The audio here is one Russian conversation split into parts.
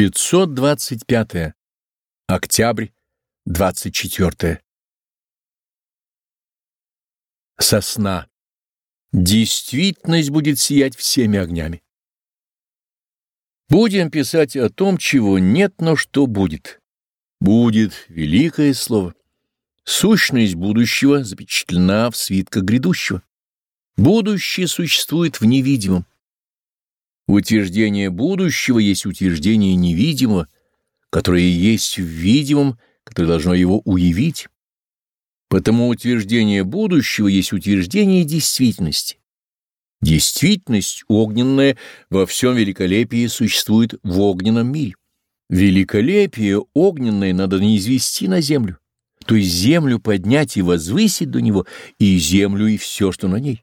525. Октябрь, 24. Сосна. Действительность будет сиять всеми огнями. Будем писать о том, чего нет, но что будет. Будет великое слово. Сущность будущего запечатлена в свитках грядущего. Будущее существует в невидимом. Утверждение будущего есть утверждение невидимого, которое есть в видимом, которое должно его уявить. Потому утверждение будущего есть утверждение действительности. Действительность огненная во всем великолепии существует в огненном мире. Великолепие огненное надо не извести на землю, то есть землю поднять и возвысить до него, и землю, и все, что на ней.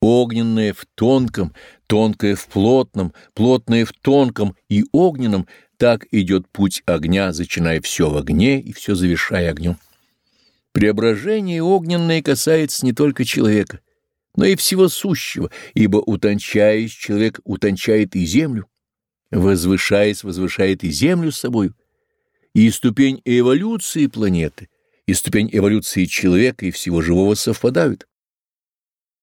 Огненное в тонком, тонкое в плотном, плотное в тонком и огненном, так идет путь огня, зачиная все в огне и все завершая огнем. Преображение огненное касается не только человека, но и всего сущего, ибо, утончаясь, человек утончает и землю, возвышаясь, возвышает и землю с собою, и ступень эволюции планеты, и ступень эволюции человека и всего живого совпадают.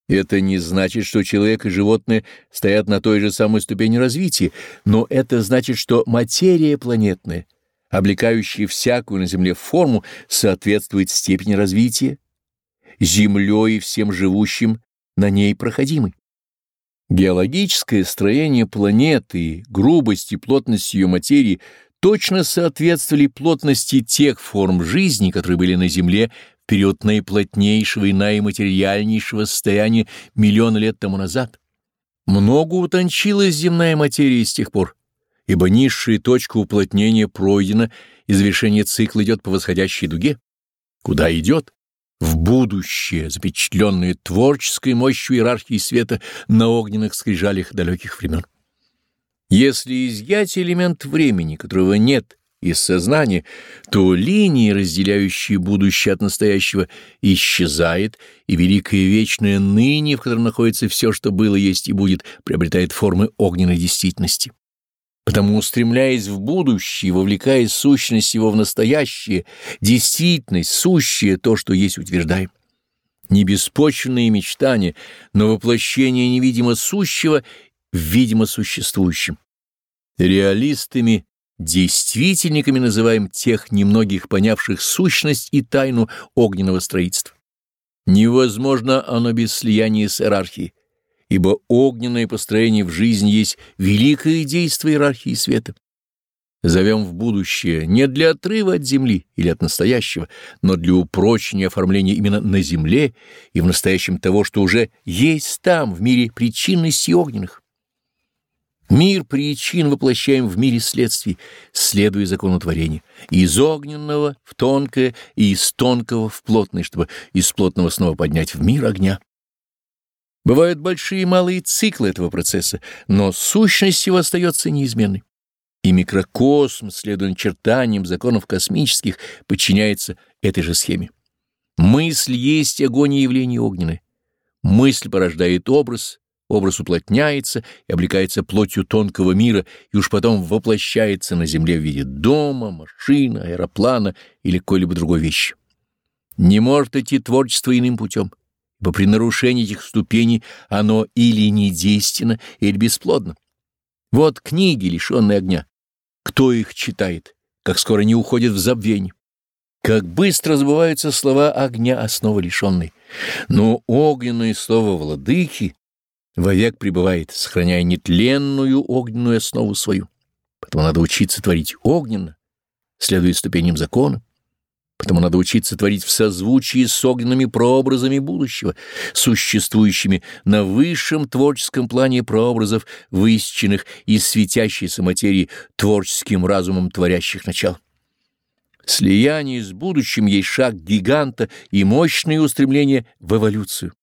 Это не значит, что человек и животные стоят на той же самой ступени развития, но это значит, что материя планетная, облекающая всякую на Земле форму, соответствует степени развития, Землей и всем живущим на ней проходимой. Геологическое строение планеты грубость и плотность ее материи точно соответствовали плотности тех форм жизни, которые были на Земле период наиплотнейшего и наиматериальнейшего состояния миллион лет тому назад. Много утончилась земная материя с тех пор, ибо низшая точка уплотнения пройдена, и завершение цикла идет по восходящей дуге. Куда идет? В будущее, запечатленное творческой мощью иерархии света на огненных скрижалях далеких времен. Если изъять элемент времени, которого нет, из сознания, то линии, разделяющие будущее от настоящего, исчезает, и великое вечное ныне, в котором находится все, что было, есть и будет, приобретает формы огненной действительности. Потому, устремляясь в будущее, вовлекая сущность его в настоящее, действительность, сущее то, что есть, утверждаем. Не беспочвенные мечтания, но воплощение невидимо сущего в видимо существующем. Реалистами Действительниками называем тех немногих понявших сущность и тайну огненного строительства. Невозможно оно без слияния с иерархией, ибо огненное построение в жизни есть великое действие иерархии света. Зовем в будущее не для отрыва от земли или от настоящего, но для упрочения оформления именно на земле и в настоящем того, что уже есть там, в мире причинности огненных. Мир причин воплощаем в мире следствий, следуя закону творения, из огненного в тонкое и из тонкого в плотное, чтобы из плотного снова поднять в мир огня. Бывают большие и малые циклы этого процесса, но сущность его остается неизменной. И микрокосм, следуя начертаниям законов космических, подчиняется этой же схеме. Мысль есть огонь и явление огненное. Мысль порождает образ, Образ уплотняется и облекается плотью тонкого мира и уж потом воплощается на земле в виде дома, машины, аэроплана или какой-либо другой вещи. Не может идти творчество иным путем, ибо при нарушении этих ступеней оно или недейственно, или бесплодно. Вот книги, лишенные огня. Кто их читает? Как скоро не уходят в забвение? Как быстро забываются слова огня, основы лишенной. Но огненное слово владыки вовек пребывает, сохраняя нетленную огненную основу свою. Поэтому надо учиться творить огненно, следуя ступеням закона. Потому надо учиться творить в созвучии с огненными прообразами будущего, существующими на высшем творческом плане прообразов, высеченных из светящейся материи творческим разумом творящих начал. Слияние с будущим есть шаг гиганта и мощное устремление в эволюцию.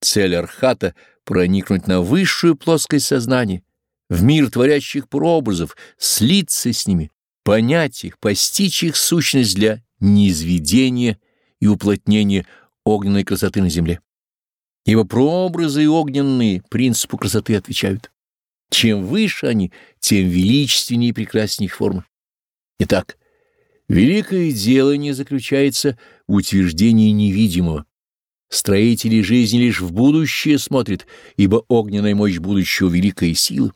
Цель Архата — проникнуть на высшую плоскость сознания, в мир творящих прообразов, слиться с ними, понять их, постичь их сущность для низведения и уплотнения огненной красоты на земле. Ибо прообразы и огненные принципу красоты отвечают. Чем выше они, тем величественнее и прекраснее их формы. Итак, великое дело не заключается в утверждении невидимого. Строители жизни лишь в будущее смотрят, ибо огненная мощь будущего — великая сила.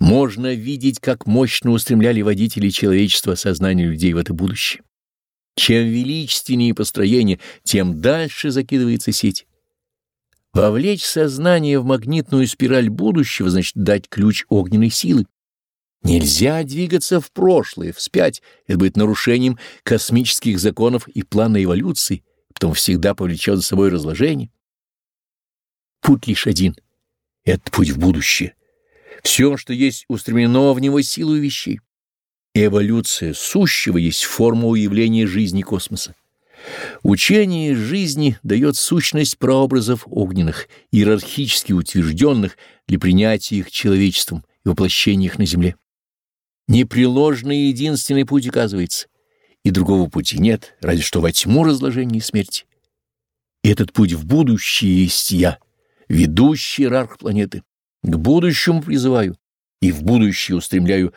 Можно видеть, как мощно устремляли водители человечества сознание людей в это будущее. Чем величественнее построение, тем дальше закидывается сеть. Вовлечь сознание в магнитную спираль будущего значит дать ключ огненной силы. Нельзя двигаться в прошлое, вспять, это будет нарушением космических законов и плана эволюции, потом всегда повлечет за собой разложение. Путь лишь один — это путь в будущее. Все, что есть, устремлено в него силу вещей. Эволюция сущего есть форма уявления жизни космоса. Учение жизни дает сущность прообразов огненных, иерархически утвержденных для принятия их человечеством и воплощения их на земле. Непреложный единственный путь оказывается, и другого пути нет, разве что во тьму разложения и смерти. И этот путь в будущее есть я, ведущий иерарх планеты. К будущему призываю и в будущее устремляю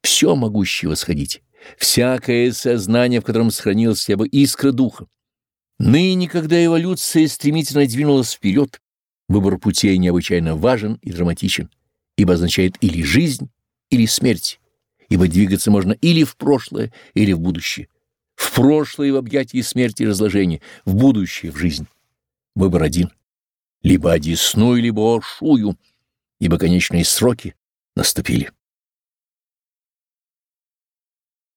все могущее восходить, всякое сознание, в котором сохранилась хотя бы искра духа. Ныне, когда эволюция стремительно двинулась вперед, выбор путей необычайно важен и драматичен, ибо означает или жизнь, или смерть, ибо двигаться можно или в прошлое, или в будущее. В прошлое в объятии смерти и разложения, в будущее в жизнь. Выбор один. Либо одесную, либо ошую, ибо конечные сроки наступили.